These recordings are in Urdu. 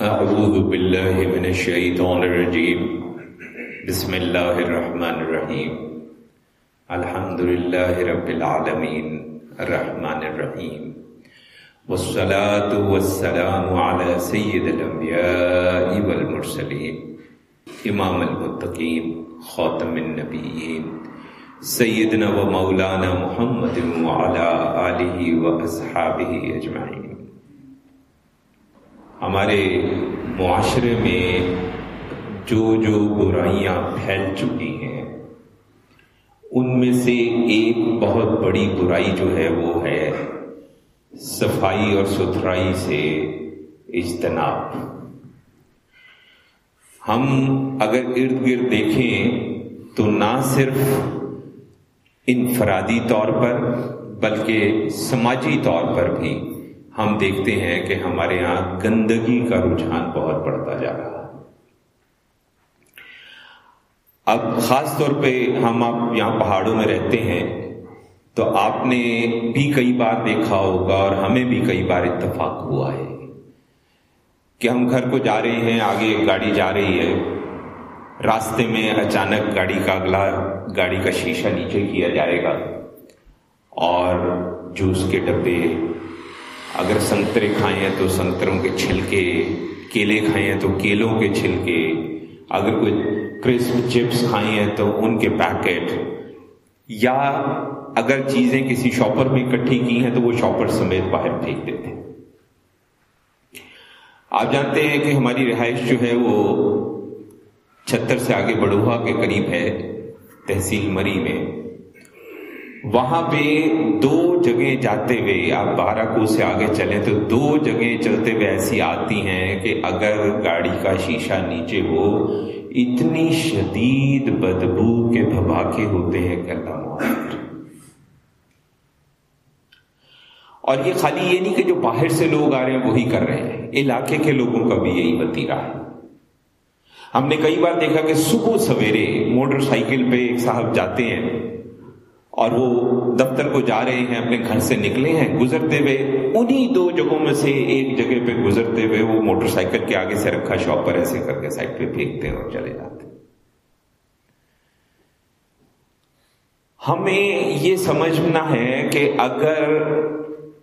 أعوذ بالله من الشيطان الرجيم بسم الله الرحمن الرحيم الحمد لله رب العالمين الرحمن الرحيم والصلاة والسلام على سيد الأنبياء والمرسلين إمام المتقين خاتم النبيين سيدنا ومولانا محمد وعلى آله وأصحابه أجمعين ہمارے معاشرے میں جو جو برائیاں پھیل چکی ہیں، ان میں سے ایک بہت بڑی برائی جو ہے وہ ہے صفائی اور ستھرائی سے اجتناب۔ ہم اگر ارد گرد دیکھیں تو نہ صرف انفرادی طور پر بلکہ سماجی طور پر بھی ہم دیکھتے ہیں کہ ہمارے یہاں گندگی کا رجحان بہت بڑھتا جا رہا ہے۔ اب خاص طور پہ ہم آپ یہاں پہاڑوں میں رہتے ہیں تو آپ نے بھی کئی بار دیکھا ہوگا اور ہمیں بھی کئی بار اتفاق ہوا ہے کہ ہم گھر کو جا رہے ہیں، آگے ایک گاڑی جا رہی ہے۔ راستے میں اچانک گاڑی کا اگلا گاڑی کا شیشہ نیچے کیا جائے گا اور جوس کے ڈبے اگر سنترے کھائے ہیں تو سنتروں کے چھلکے، کیلے کھائے ہیں تو کیلوں کے چھلکے۔ اگر کوئی کرسپ چپس کھائے ہیں تو ان کے پیکٹ۔ یا اگر چیزیں کسی شاپر میں اکٹھی کی ہیں تو وہ شاپر سمیت باہر پھینک دیتے ہیں۔ آپ جانتے ہیں کہ ہماری رہائش جو ہے وہ چھتر سے آگے بڑوہا کے قریب ہے، تحصیل مری میں۔ وہاں پہ دو جگہ جاتے ہوئے آپ بارہ کو سے آگے چلیں تو دو جگہ چلتے ہوئے ایسی آتی ہیں کہ اگر گاڑی کا شیشہ نیچے ہو، اتنی شدید بدبو کے دھباکے ہوتے ہیں کہ اللہ معاف اور یہ خالی یہ نہیں کہ جو باہر سے لوگ آ رہے ہیں وہی کر رہے ہیں، علاقے کے لوگوں کا بھی یہی وتیرا ہے۔ ہم نے کئی بار دیکھا کہ صبح سویرے موٹر سائیکل پہ ایک صاحب جاتے ہیں۔ اور وہ دفتر کو جا رہے ہیں، اپنے گھر سے نکلے ہیں، گزرتے ہوئے، انہی دو جگہوں میں سے ایک جگہ پہ گزرتے ہوئے وہ موٹر سائیکل کے آگے سے رکھا، شاپ پر ایسے کر کے سائڈ پہ پھینکتے ہیں اور چلے جاتے۔ ہیں ہمیں یہ سمجھنا ہے کہ اگر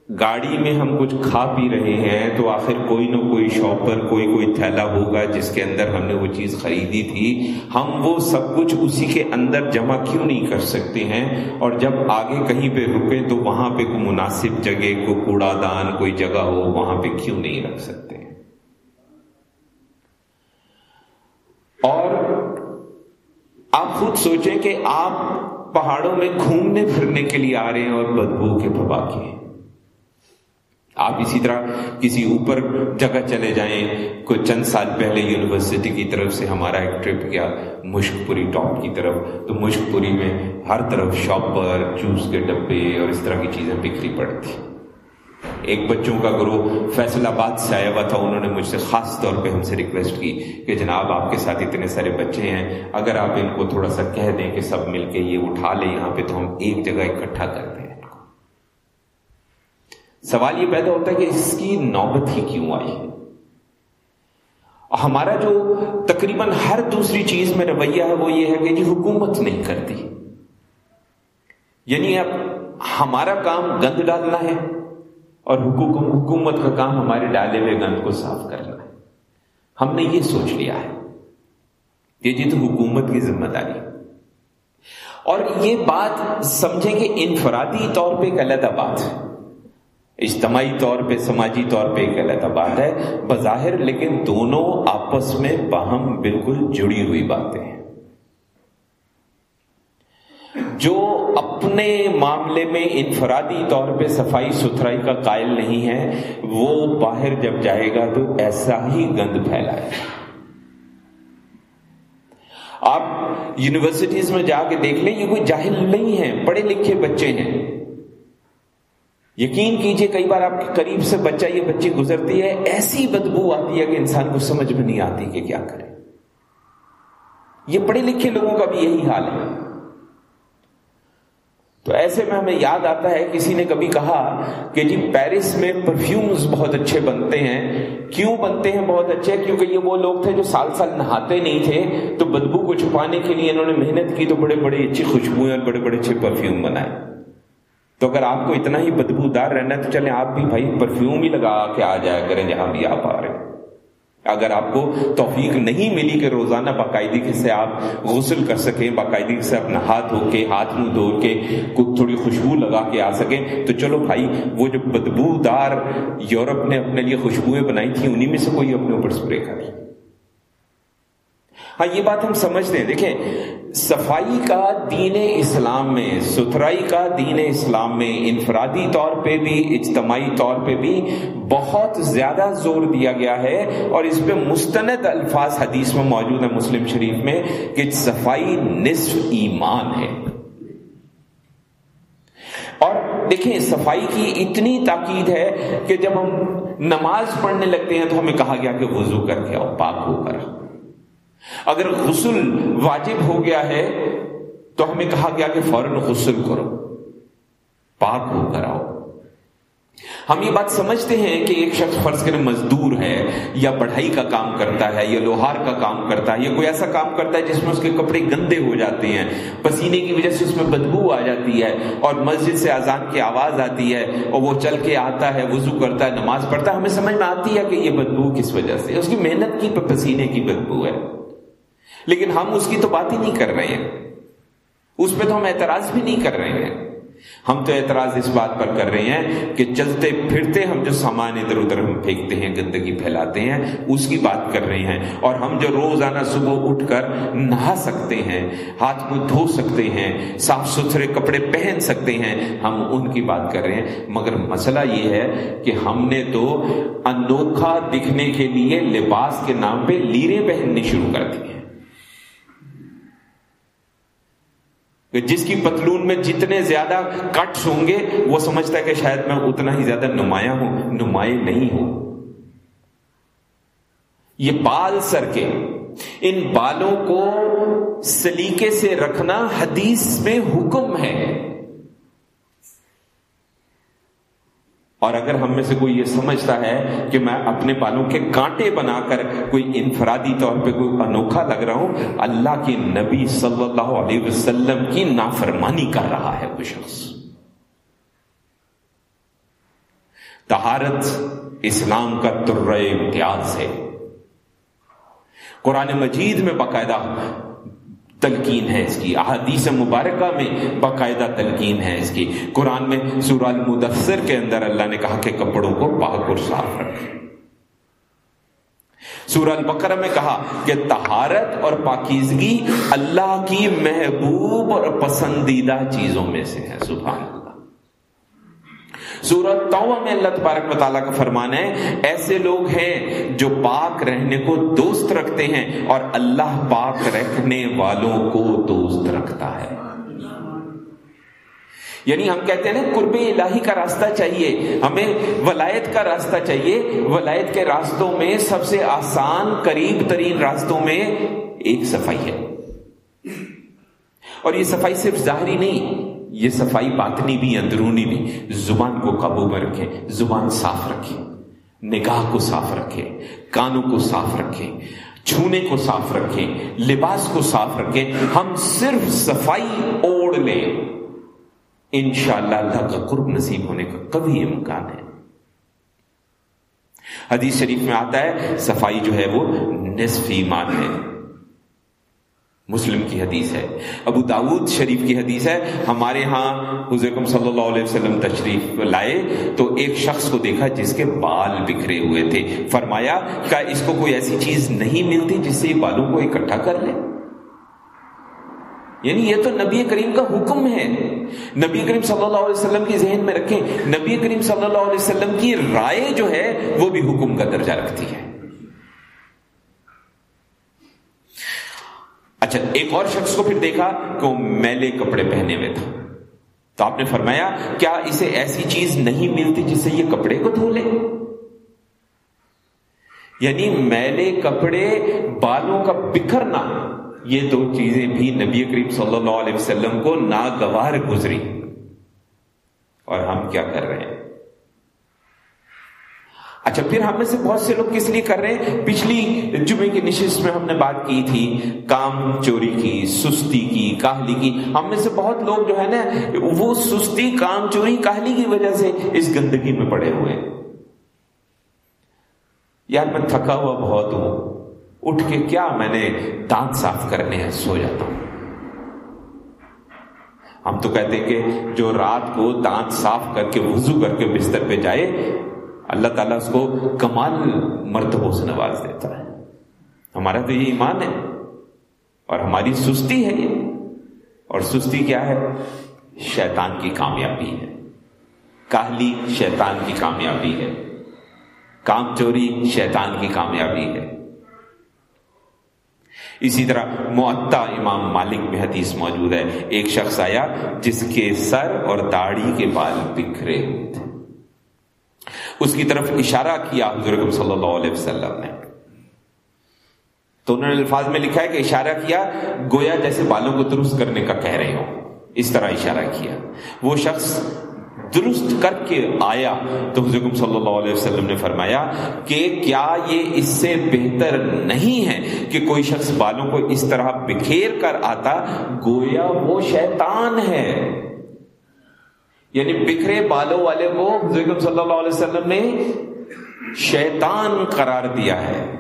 گاڑی میں ہم کچھ کھا پی رہے ہیں تو آخر کوئی نہ کوئی شاپ پر کوئی کوئی تھیلا ہوگا جس کے اندر ہم نے وہ چیز خریدی تھی۔ ہم وہ سب کچھ اسی کے اندر جمع کیوں نہیں کر سکتے ہیں؟ اور جب آگے کہیں پہ رکے تو وہاں پہ کوئی مناسب جگہ، کوئی کوڑا دان کوئی جگہ ہو، وہاں پہ کیوں نہیں رکھ سکتے؟ ہیں اور آپ خود سوچیں کہ آپ پہاڑوں میں گھومنے پھرنے کے لیے آ رہے ہیں اور بدبو کے ببا کے آپ اسی طرح کسی اوپر جگہ چلے جائیں، کوئی چند سال پہلے یونیورسٹی کی طرف سے ہمارا ایک ٹرپ گیا مشک پوری ٹاپ کی طرف۔ تو مشک پوری میں ہر طرف شاپر جوس کے ڈبے اور اس طرح کی چیزیں بکھری پڑی تھی ایک بچوں کا گروہ فیصل آباد سے آیا ہوا تھا، انہوں نے مجھ سے خاص طور پہ ہم سے ریکویسٹ کی کہ جناب آپ کے ساتھ اتنے سارے بچے ہیں، اگر آپ ان کو تھوڑا سا کہہ دیں کہ سب مل کے یہ اٹھا لیں یہاں پہ تو ہم ایک جگہ اکٹھا کر دیں۔ سوال یہ پیدا ہوتا ہے کہ اس کی نوبت ہی کیوں آئی ہے؟ ہمارا جو تقریباً ہر دوسری چیز میں رویہ ہے وہ یہ ہے کہ جی حکومت نہیں کرتی۔ یعنی اب ہمارا کام گند ڈالنا ہے اور حکومت کا کام ہمارے ڈالے ہوئے گند کو صاف کرنا ہے۔ ہم نے یہ سوچ لیا ہے کہ جی تو حکومت کی ذمہ داری۔ اور یہ بات سمجھیں کہ انفرادی طور پہ ایک علیحدہ بات ہے۔ اجتماعی طور پہ، سماجی طور پہ ایک الگ بات ہے۔ بظاہر لیکن دونوں آپس میں باہم بالکل جڑی ہوئی باتیں ہیں۔ جو اپنے معاملے میں انفرادی طور پہ صفائی ستھرائی کا قائل نہیں ہے، وہ باہر جب جائے گا تو ایسا ہی گند پھیلائے گا۔ آپ یونیورسٹیز میں جا کے دیکھ لیں، یہ کوئی جاہل نہیں ہے، پڑھے لکھے بچے ہیں۔ یقین کیجیے کئی بار آپ کے قریب سے بچہ یہ بچی گزرتی ہے، ایسی بدبو آتی ہے کہ انسان کو سمجھ میں نہیں آتی کہ کیا کرے۔ یہ پڑھے لکھے لوگوں کا بھی یہی حال ہے۔ تو ایسے میں ہمیں یاد آتا ہے، کسی نے کبھی کہا کہ جی پیرس میں پرفیومز بہت اچھے بنتے ہیں۔ کیوں بنتے ہیں بہت اچھے؟ کیونکہ یہ وہ لوگ تھے جو سال سال نہاتے نہیں تھے۔ تو بدبو کو چھپانے کے لیے انہوں نے محنت کی تو بڑے بڑے اچھی خوشبوئیں اور بڑے بڑے اچھے پرفیوم بنائے۔ تو اگر آپ کو اتنا ہی بدبو دار رہنا ہے تو چلیں آپ بھی بھائی پرفیوم ہی لگا کے آ جایا کریں جہاں بھی آپ آ رہے ہیں۔ اگر آپ کو توفیق نہیں ملی کہ روزانہ باقاعدگی سے آپ غسل کر سکیں باقاعدگی سے اپنا ہاتھ دھو کے، ہاتھ منہ دھو کے کچھ تھوڑی خوشبو لگا کے آ سکیں، تو چلو بھائی، وہ جو بدبو دار یورپ نے اپنے لیے خوشبوئیں بنائی تھیں انہیں میں سے کوئی اپنے اوپر اسپرے کر۔ ہاں یہ بات ہم سمجھتے ہیں دیکھیں، صفائی کا دین اسلام میں، ستھرائی کا دین اسلام میں انفرادی طور پہ بھی، اجتماعی طور پہ بھی بہت زیادہ زور دیا گیا ہے۔ اور اس پہ مستند الفاظ حدیث میں موجود ہے مسلم شریف میں کہ صفائی نصف ایمان ہے۔ اور دیکھیں، صفائی کی اتنی تاکید ہے کہ جب ہم نماز پڑھنے لگتے ہیں تو ہمیں کہا گیا کہ وضو کر کے آؤ پاک ہو کر۔ اگر غسل واجب ہو گیا ہے تو ہمیں کہا گیا کہ فوراً غسل کرو، پاک ہو کر آؤ۔ ہم یہ بات سمجھتے ہیں کہ ایک شخص فرض کرے مزدور ہے یا پڑھائی کا کام کرتا ہے یا لوہار کا کام کرتا ہے یا کوئی ایسا کام کرتا ہے جس میں اس کے کپڑے گندے ہو جاتے ہیں، پسینے کی وجہ سے اس میں بدبو آ جاتی ہے اور مسجد سے اذان کی آواز آتی ہے اور وہ چل کے آتا ہے، وضو کرتا ہے، نماز پڑھتا ہے، ہمیں سمجھ میں آتی ہے کہ یہ بدبو کس وجہ سے؟ اس کی محنت کی پسینے کی بدبو ہے۔ لیکن ہم اس کی تو بات ہی نہیں کر رہے ہیں۔ اس پہ تو ہم اعتراض بھی نہیں کر رہے ہیں۔ ہم تو اعتراض اس بات پر کر رہے ہیں کہ چلتے پھرتے ہم جو سامان ادھر ادھر ہم پھینکتے ہیں، گندگی پھیلاتے ہیں، اس کی بات کر رہے ہیں۔ اور ہم جو روزانہ صبح اٹھ کر نہا سکتے ہیں، ہاتھ منہ دھو سکتے ہیں، صاف ستھرے کپڑے پہن سکتے ہیں، ہم ان کی بات کر رہے ہیں۔ مگر مسئلہ یہ ہے کہ ہم نے تو انوکھا دکھنے کے لیے لباس کے نام پہ لیرے پہننی شروع کر دی ہیں۔ جس کی پتلون میں جتنے زیادہ کٹس ہوں گے، وہ سمجھتا ہے کہ شاید میں اتنا ہی زیادہ نمایاں ہوں نمایاں نہیں ہوں۔ یہ بال سر کے، ان بالوں کو سلیقے سے رکھنا حدیث میں حکم ہے۔ اور اگر ہم میں سے کوئی یہ سمجھتا ہے کہ میں اپنے بالوں کے کانٹے بنا کر کوئی انفرادی طور پہ کوئی انوکھا لگ رہا ہوں، اللہ کے نبی صلی اللہ علیہ وسلم کی نافرمانی کر رہا ہے وہ شخص۔ تہارت اسلام کا تر امتیاز ہے۔ قرآن مجید میں باقاعدہ تلقین ہے اس کی۔ احادیث مبارکہ میں باقاعدہ تلقین ہے اس کی۔ قرآن میں سورہ المدثر کے اندر اللہ نے کہا کہ کپڑوں کو پاک اور صاف رکھے سورہ البقرہ میں کہا کہ تہارت اور پاکیزگی اللہ کی محبوب اور پسندیدہ چیزوں میں سے ہے۔ سبحان سورت توبہ میں اللہ تبارک و تعالیٰ کا فرمان ہے، ایسے لوگ ہیں جو پاک رہنے کو دوست رکھتے ہیں اور اللہ پاک رکھنے والوں کو دوست رکھتا ہے۔ یعنی ہم کہتے ہیں نا، قرب الہی کا راستہ چاہیے، ہمیں ولایت کا راستہ چاہیے۔ ولایت کے راستوں میں سب سے آسان، قریب ترین راستوں میں ایک صفائی ہے۔ اور یہ صفائی صرف ظاہری نہیں یہ صفائی باطنی بھی، اندرونی بھی، زبان کو قابو میں رکھے زبان صاف رکھے نگاہ کو صاف رکھے کانوں کو صاف رکھے چھونے کو صاف رکھے لباس کو صاف رکھے ہم صرف صفائی اوڑھ لیں۔ انشاءاللہ اللہ کا قرب نصیب ہونے کا کبھی امکان ہے۔ حدیث شریف میں آتا ہے، صفائی جو ہے وہ نصف ایمان ہے۔ مسلم کی حدیث ہے، ابو داود شریف کی حدیث ہے، ہمارے ہاں حضرکم صلی اللہ علیہ وسلم تشریف لائے تو ایک شخص کو دیکھا جس کے بال بکھرے ہوئے تھے۔ فرمایا، کیا اس کو کوئی ایسی چیز نہیں ملتی جس سے یہ بالوں کو اکٹھا کر لے؟ یعنی یہ تو نبی کریم کا حکم ہے۔ نبی کریم صلی اللہ علیہ وسلم کی ذہن میں رکھیں، نبی کریم صلی اللہ علیہ وسلم کی رائے جو ہے، وہ بھی حکم کا درجہ رکھتی ہے۔ اچھا ایک اور شخص کو پھر دیکھا کہ وہ میلے کپڑے پہنے ہوئے تھا۔ تو آپ نے فرمایا، کیا اسے ایسی چیز نہیں ملتی جس سے یہ کپڑے کو دھو لے؟ یعنی میلے کپڑے بالوں کا بکھرنا یہ دو چیزیں بھی نبی کریم صلی اللہ علیہ وسلم کو ناگوار گزری۔ اور ہم کیا کر رہے ہیں؟ اچھا پھر ہم میں سے بہت سے لوگ کس لیے کر رہے ہیں؟ پچھلی جمعے کی نشست میں ہم نے بات کی تھی، کام چوری کی، سستی کی، کاہلی کی۔ ہم میں سے بہت لوگ جو ہے نا، وہ سستی، کام چوری، کاہلی کی وجہ سے اس گندگی میں پڑے ہوئے۔ یار، میں تھکا ہوا بہت ہوں۔ اٹھ کے کیا میں نے دانت صاف کرنے ہیں؟ سو جاتا ہوں۔ ہم تو کہتے ہیں کہ جو رات کو دانت صاف کر کے وضو کر کے بستر پہ جائے اللہ تعالیٰ اس کو کمال مرتبوں سے نواز دیتا ہے۔ ہمارا تو یہ ایمان ہے اور ہماری سستی ہے یہ۔ اور سستی کیا ہے؟ شیطان کی کامیابی ہے۔ کاہلی شیطان کی کامیابی ہے۔ کام چوری شیطان کی کامیابی ہے۔ اسی طرح معطا امام مالک میں حدیث موجود ہے۔ ایک شخص آیا جس کے سر اور داڑھی کے بال بکھرے ہوئے تھے۔ اس کی طرف اشارہ کیا حضرت صلی اللہ علیہ وسلم نے۔ تو انہوں نے الفاظ میں لکھا ہے کہ اشارہ کیا، گویا جیسے بالوں کو درست کرنے کا کہہ رہے ہو اس طرح اشارہ کیا۔ وہ شخص درست کر کے آیا تو حضرت صلی اللہ علیہ وسلم نے فرمایا کہ کیا یہ اس سے بہتر نہیں ہے کہ کوئی شخص بالوں کو اس طرح بکھیر کر آتا؟ گویا وہ شیطان ہے۔ یعنی بکھرے بالوں والے کو حضرت صلی اللہ علیہ وسلم نے شیطان قرار دیا ہے۔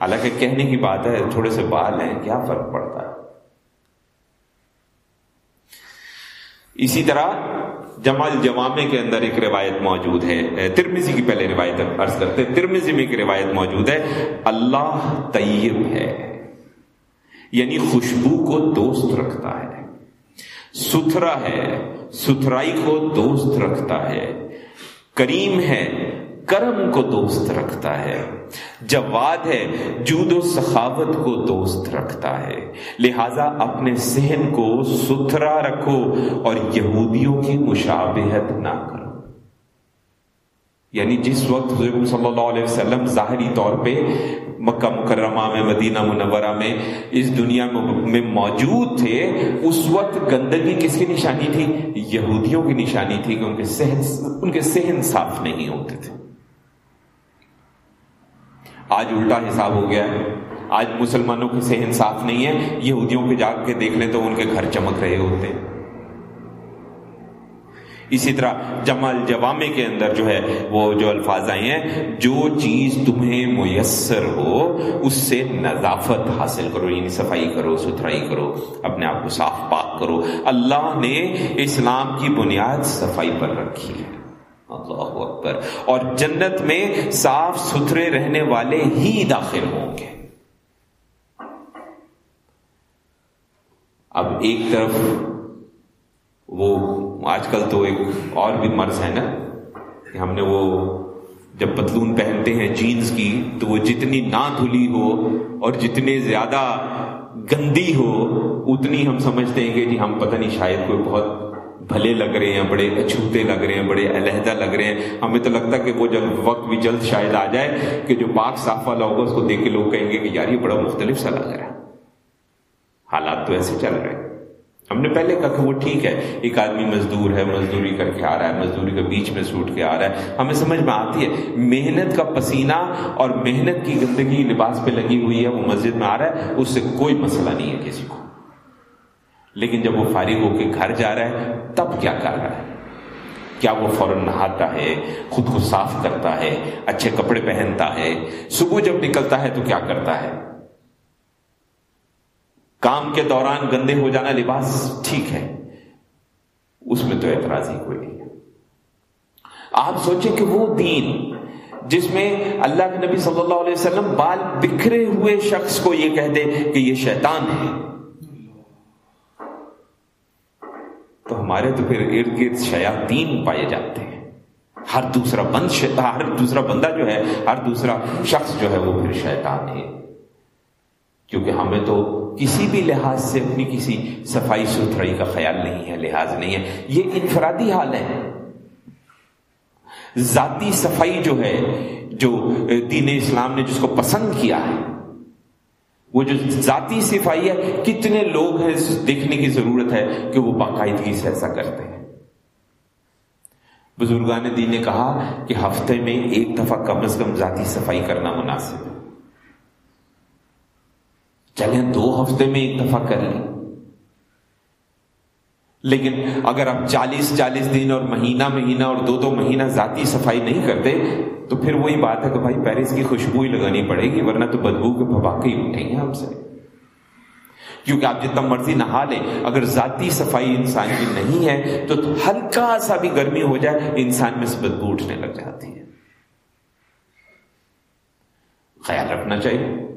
حالانکہ کہنے کی بات ہے، تھوڑے سے بال ہیں، کیا فرق پڑتا ہے؟ اسی طرح جمال جوامے کے اندر ایک روایت موجود ہے۔ ترمیزی کی پہلے روایت عرض کرتے ترمیزی میں ایک روایت موجود ہے، اللہ طیب ہے۔ یعنی خوشبو کو دوست رکھتا ہے۔ ستھرا ہے، ستھرائی کو دوست رکھتا ہے، کریم ہے، کرم کو دوست رکھتا ہے، جواد ہے، جود و سخاوت کو دوست رکھتا ہے۔ لہذا اپنے سہن کو ستھرا رکھو اور یہودیوں کی مشابہت نہ کرو۔ یعنی جس وقت حضرت صلی اللہ علیہ وسلم ظاہری طور پہ مکہ مکرمہ میں، مدینہ منورہ میں، اس دنیا میں موجود تھے، اس وقت گندگی کس کی نشانی تھی؟ یہودیوں کی نشانی تھی کہ ان کے سہن ان کے سہن صاف نہیں ہوتے تھے۔ آج الٹا حساب ہو گیا ہے۔ آج مسلمانوں کے سہن صاف نہیں ہے یہودیوں کے جا کے دیکھ لیں تو ان کے گھر چمک رہے ہوتے ہیں۔ اسی طرح جمال جوامے کے اندر جو ہے وہ جو الفاظ آئے ہیں، جو چیز تمہیں میسر ہو، اس سے نظافت حاصل کرو یعنی صفائی کرو، ستھرائی کرو، اپنے آپ کو صاف پاک کرو۔ اللہ نے اسلام کی بنیاد صفائی پر رکھی ہے۔ اللہ اکبر۔ اور جنت میں صاف ستھرے رہنے والے ہی داخل ہوں گے۔ اب ایک طرف وہ آج کل تو ایک اور بھی مرض ہے نا کہ ہم نے وہ جب پتلون پہنتے ہیں جینز کی تو وہ جتنی نہ دھلی ہو اور جتنے زیادہ گندی ہو اتنی ہم سمجھتے ہیں کہ جی ہم پتہ نہیں شاید کوئی بہت بھلے لگ رہے ہیں، بڑے اچھوتے لگ رہے ہیں، بڑے علیحدہ لگ رہے ہیں۔ ہمیں تو لگتا ہے کہ وہ جب وقت بھی جلد شاید آ جائے کہ جو پاک صاف والا ہوگا اس کو دیکھ کے لوگ کہیں گے کہ یار یہ بڑا مختلف سا لگ رہا ہے۔ حالات تو ایسے چل رہے ہیں۔ ہم نے پہلے کہا کہ وہ ٹھیک ہے، ایک آدمی مزدور ہے مزدوری کر کے آ رہا ہے، مزدوری کے بیچ میں سوٹ کے آ رہا ہے۔ ہمیں سمجھ میں آتی ہے، محنت کا پسینہ اور محنت کی گندگی لباس پہ لگی ہوئی ہے، وہ مسجد میں آ رہا ہے، اس سے کوئی مسئلہ نہیں ہے کسی کو۔ لیکن جب وہ فارغ ہو کے گھر جا رہا ہے، تب کیا کر رہا ہے؟ کیا وہ فوراً نہاتا ہے، خود کو صاف کرتا ہے، اچھے کپڑے پہنتا ہے، صبح جب نکلتا ہے تو کیا کرتا ہے؟ کام کے دوران گندے ہو جانا لباس ٹھیک ہے، اس میں تو اعتراض ہی کوئی نہیں آپ سوچیں کہ وہ دین جس میں اللہ کے نبی صلی اللہ علیہ وسلم بال بکھرے ہوئے شخص کو یہ کہہ دے کہ یہ شیطان ہے۔ تو ہمارے تو پھر ارد گرد شیاطین پائے جاتے ہیں۔ ہر دوسرا بند ہر دوسرا بندہ جو ہے، ہر دوسرا شخص جو ہے وہ پھر شیطان ہے۔ کیونکہ ہمیں تو کسی بھی لحاظ سے اپنی کسی صفائی ستھرائی کا خیال نہیں ہے، لحاظ نہیں ہے۔ یہ انفرادی حال ہے۔ ذاتی صفائی جو ہے، جو دین اسلام نے جس کو پسند کیا ہے، وہ جو ذاتی صفائی ہے، کتنے لوگ ہیں، دیکھنے کی ضرورت ہے کہ وہ باقاعدگی سے ایسا کرتے ہیں۔ بزرگان دین نے کہا کہ ہفتے میں ایک دفعہ کم از کم ذاتی صفائی کرنا مناسب ہے۔ چلیں دو ہفتے میں ایک دفعہ کر لیں۔ لیکن اگر آپ چالیس چالیس دن اور مہینہ مہینہ اور دو دو مہینہ ذاتی صفائی نہیں کرتے، تو پھر وہی بات ہے کہ بھائی پیرس کی خوشبو ہی لگانی پڑے گی، ورنہ تو بدبو کے پھپاکے ہی اٹھیں گے ہم سے۔ کیونکہ آپ جتنا مرضی نہا لیں، اگر ذاتی صفائی انسان کی نہیں ہے، تو ہلکا سا بھی گرمی ہو جائے، انسان میں سے بدبو اٹھنے لگ جاتی ہے۔ خیال رکھنا چاہیے۔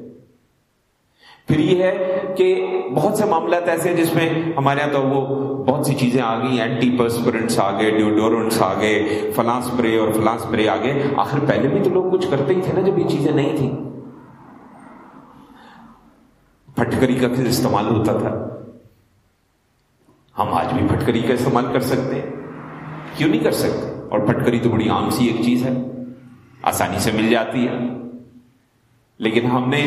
پھر یہ ہے کہ بہت سے معاملات ایسے ہیں جس میں ہمارے یہاں تو وہ بہت سی چیزیں آ گئی اینٹی پرسپرنٹس آ گئے ڈیوڈورنٹس آ گئے، فلاں اسپرے اور فلاں اسپرے آ گئے۔ آخر پہلے بھی تو لوگ کچھ کرتے ہی تھے نا جب یہ چیزیں نہیں تھیں۔ پھٹکری کا پھر استعمال ہوتا تھا۔ ہم آج بھی پھٹکری کا استعمال کر سکتے ہیں۔ کیوں نہیں کر سکتے؟ اور پھٹکری تو بڑی عام سی ایک چیز ہے۔ آسانی سے مل جاتی ہے۔ لیکن ہم نے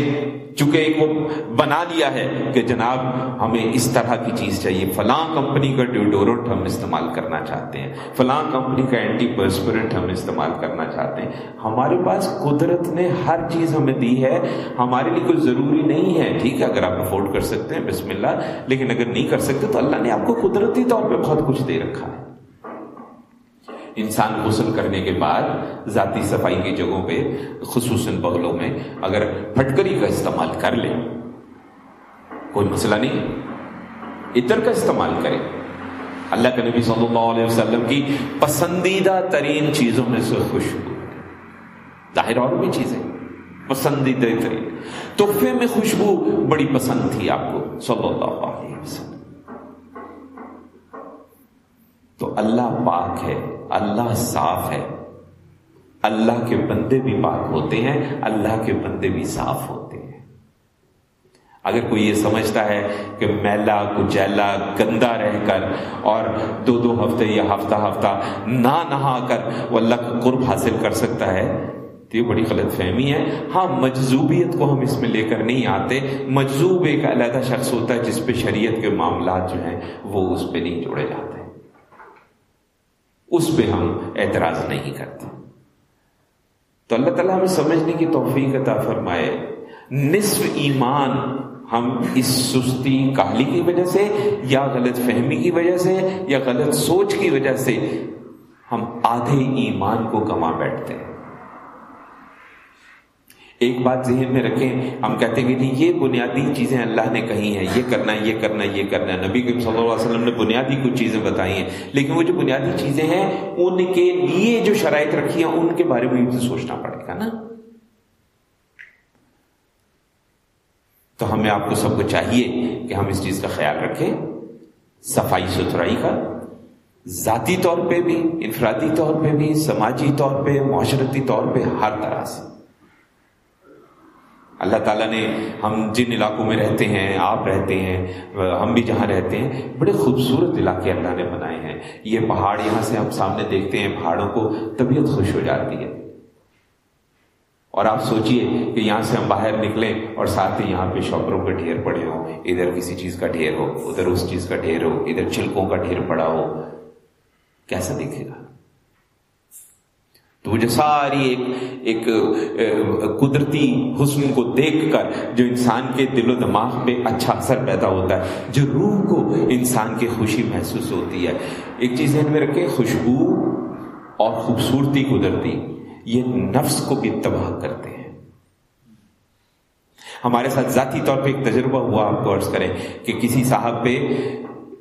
چونکہ ایک وہ بنا لیا ہے کہ جناب ہمیں اس طرح کی چیز چاہیے، فلاں کمپنی کا ڈیوڈورنٹ ہم استعمال کرنا چاہتے ہیں، فلاں کمپنی کا اینٹی پرسپرنٹ ہم استعمال کرنا چاہتے ہیں۔ ہمارے پاس قدرت نے ہر چیز ہمیں دی ہے، ہمارے لیے کوئی ضروری نہیں ہے۔ ٹھیک ہے، اگر آپ افورڈ کر سکتے ہیں، بسم اللہ، لیکن اگر نہیں کر سکتے تو اللہ نے آپ کو قدرتی طور پہ بہت کچھ دے رکھا ہے۔ انسان غسل کرنے کے بعد ذاتی صفائی کی جگہوں پہ، خصوصاً بغلوں میں، اگر پھٹکری کا استعمال کر لے، کوئی مسئلہ نہیں عطر کا استعمال کرے۔ اللہ کے نبی صلی اللہ علیہ وسلم کی پسندیدہ ترین چیزوں میں سے خوشبو ظاہر اور بھی چیزیں۔ پسندیدہ ترین۔ تحفے میں خوشبو بڑی پسند تھی آپ کو۔ صلی اللہ علیہ وسلم۔ تو اللہ پاک ہے۔ اللہ صاف ہے۔ اللہ کے بندے بھی پاک ہوتے ہیں، اللہ کے بندے بھی صاف ہوتے ہیں۔ اگر کوئی یہ سمجھتا ہے کہ میلا کچیلا گندا رہ کر اور دو دو ہفتے یا ہفتہ ہفتہ نہ نہا کر وہ اللہ کا قرب حاصل کر سکتا ہے، تو یہ بڑی غلط فہمی ہے۔ ہاں مجزوبیت کو ہم اس میں لے کر نہیں آتے۔ مجزوب ایک علیحدہ شخص ہوتا ہے جس پہ شریعت کے معاملات جو ہیں وہ اس پہ نہیں جوڑے جاتے۔ اس پہ ہم اعتراض نہیں کرتے۔ تو اللہ تعالیٰ ہمیں سمجھنے کی توفیق عطا فرمائے۔ نصف ایمان ہم اس سستی کاہلی کی وجہ سے یا غلط فہمی کی وجہ سے یا غلط سوچ کی وجہ سے ہم آدھے ایمان کو کما بیٹھتے ہیں۔ ایک بات ذہن میں رکھیں، ہم کہتے ہیں کہ جی یہ بنیادی چیزیں اللہ نے کہی ہیں، یہ کرنا ہے، یہ کرنا ہے، یہ کرنا ہے۔ نبی صلی اللہ علیہ وسلم نے بنیادی کچھ چیزیں بتائی ہیں، لیکن وہ جو بنیادی چیزیں ہیں، ان کے لیے جو شرائط رکھی ہیں، ان کے بارے میں بھی سوچنا پڑے گا نا۔ تو ہمیں آپ کو سب کو چاہیے کہ ہم اس چیز کا خیال رکھیں، صفائی ستھرائی کا، ذاتی طور پہ بھی، انفرادی طور پہ بھی، سماجی طور پہ، معاشرتی طور پہ، ہر طرح سے۔ اللہ تعالیٰ نے ہم جن علاقوں میں رہتے ہیں، آپ رہتے ہیں، ہم بھی جہاں رہتے ہیں، بڑے خوبصورت علاقے اللہ نے بنائے ہیں۔ یہ پہاڑ یہاں سے ہم سامنے دیکھتے ہیں، پہاڑوں کو طبیعت خوش ہو جاتی ہے۔ اور آپ سوچئے کہ یہاں سے ہم باہر نکلیں اور ساتھ ہی یہاں پہ شاپروں کا ڈھیر پڑے ہو ادھر کسی چیز کا ڈھیر ہو، ادھر اس چیز کا ڈھیر ہو، ادھر چلکوں کا ڈھیر پڑا ہو۔ کیسا دیکھے گا؟ تو وہ جو ساری ایک ایک قدرتی حسن کو دیکھ کر جو انسان کے دل و دماغ پہ اچھا اثر پیدا ہوتا ہے، جو روح کو انسان کی خوشی محسوس ہوتی ہے۔ ایک چیز ذہن میں رکھے خوشبو اور خوبصورتی قدرتی، یہ نفس کو بھی تباہ کرتے ہیں۔ ہمارے ساتھ ذاتی طور پہ ایک تجربہ ہوا، آپ کو عرض کریں کہ کسی صاحب پہ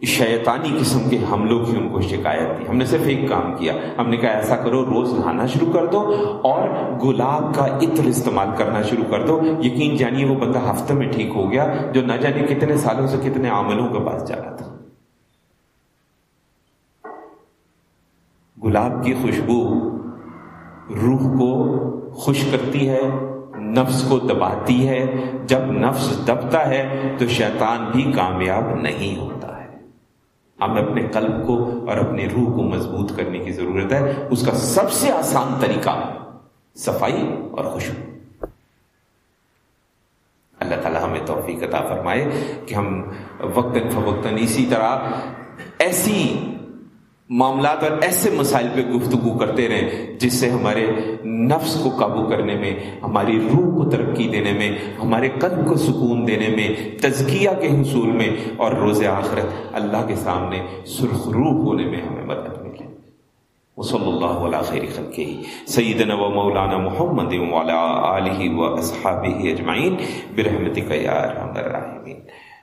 شیطانی قسم کے حملوں کی ان کو شکایت تھی ہم نے صرف ایک کام کیا۔ ہم نے کہا، ایسا کرو، روز نہانا شروع کر دو اور گلاب کا عطر استعمال کرنا شروع کر دو۔ یقین جانیے، وہ بندہ ہفتے میں ٹھیک ہو گیا، جو نہ جانے کتنے سالوں سے کتنے عملوں کے پاس جا رہا تھا۔ گلاب کی خوشبو روح کو خوش کرتی ہے، نفس کو دباتی ہے۔ جب نفس دبتا ہے تو شیطان بھی کامیاب نہیں ہوتا۔ ہمیں اپنے قلب کو اور اپنی روح کو مضبوط کرنے کی ضرورت ہے۔ اس کا سب سے آسان طریقہ صفائی اور خوشبو۔ اللہ تعالیٰ ہمیں توفیق عطا فرمائے کہ ہم وقتاً فوقتاً اسی طرح ایسی معاملات اور ایسے مسائل پہ گفتگو کرتے رہیں جس سے ہمارے نفس کو قابو کرنے میں، ہماری روح کو ترقی دینے میں، ہمارے قلب کو سکون دینے میں، تزکیہ کے حصول میں اور روز آخرت اللہ کے سامنے سرخ روح ہونے میں ہمیں مدد ملے۔ وصلی اللہ علیہ خیر خلقہ۔ سیدنا و مولانا محمد و آلہ و اصحابہ اجمعین برحمتک یا ارحم الراحمین۔